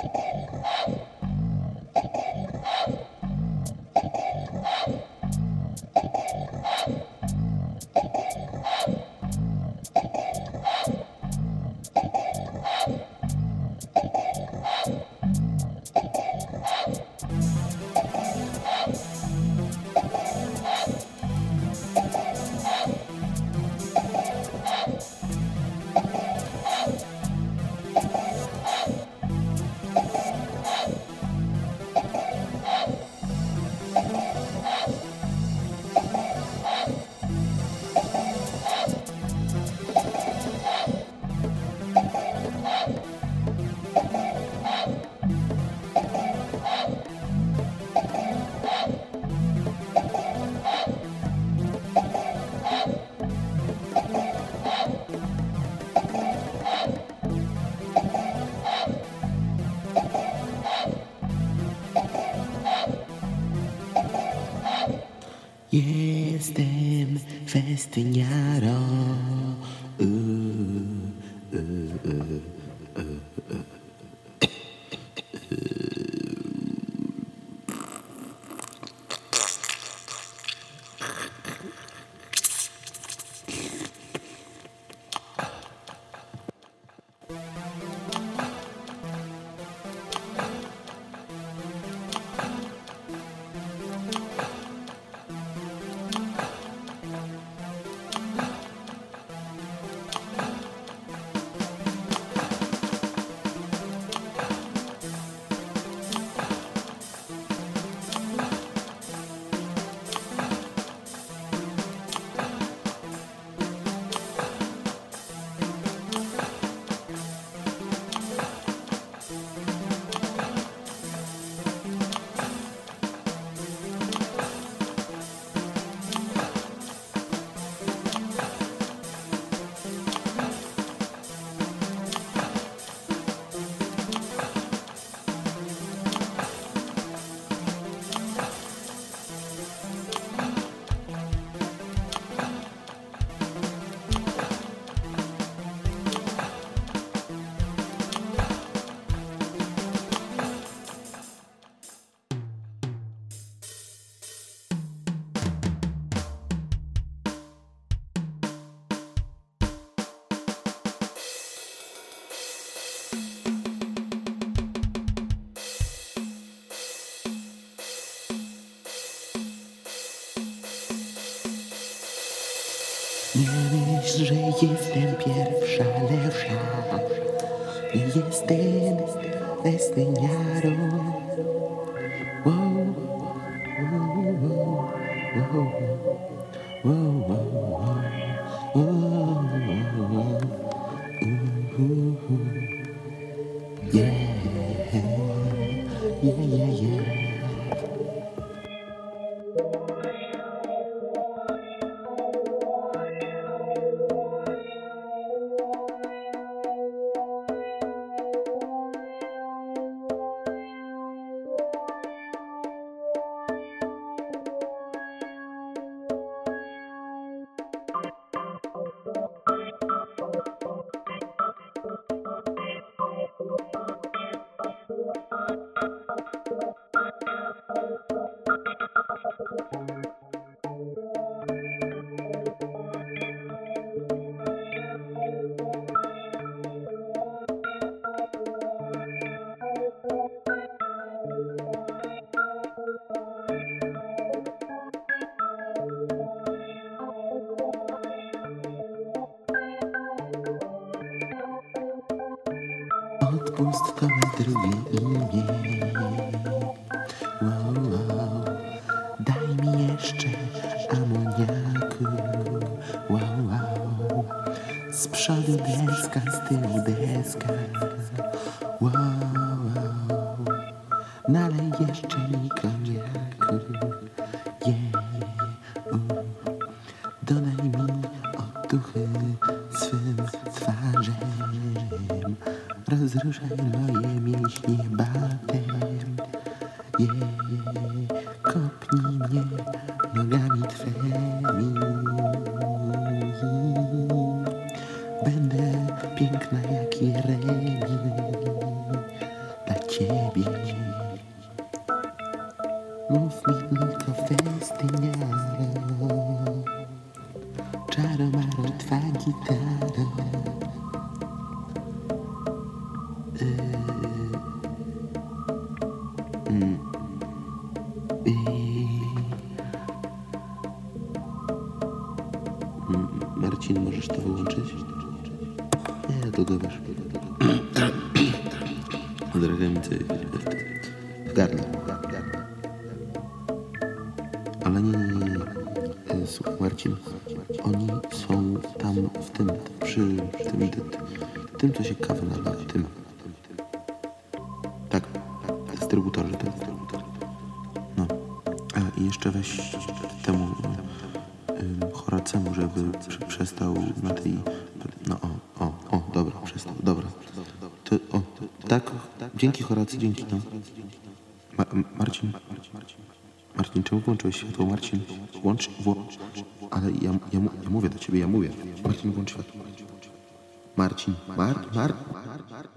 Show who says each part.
Speaker 1: Call the shot. Jestem festyniarą. U, u, u, myśl, że jestem pierwsza lepsza. Nie jestem festyniarą. Wow, wow, wow, wow, wow, wow. Yeah, yeah, yeah, yeah. Odpust to me drugie imię. Wow, wow. Daj mi jeszcze amoniaku. Wow, wow. Z przodu deska, z tyłu deska. Wow, wow. Nalej jeszcze mi Rozruszaj moje mięśnie batem. Yeah, kopnij mnie nogami twymi. Będę piękna jak Jeremi. Dla ciebie. Mów mi tylko festyniaro, czaro twa gitara. Marcin, możesz to wyłączyć? Nie, to dowiesz. Od ręce w gardle. Ale nie, nie, nie. E, Słuchaj, Marcin, oni są tam w tym, przy tym, tym, tym co się kawy nalewa, tym. Dystrybutorzy, tak. No. A i jeszcze weź temu ym, Horacemu, żeby prze- przestał na tej... No o, o, o, dobra, przestał, dobra. To, o, tak, dzięki Horacy, dzięki, no. Ma, Marcin, Marcin, czemu włączyłeś światło? Marcin, włącz, włącz, ale ja, ja, ja mówię do ciebie, ja mówię. Marcin, włącz światło. Marcin, Mar, Mar, Mar, Mar.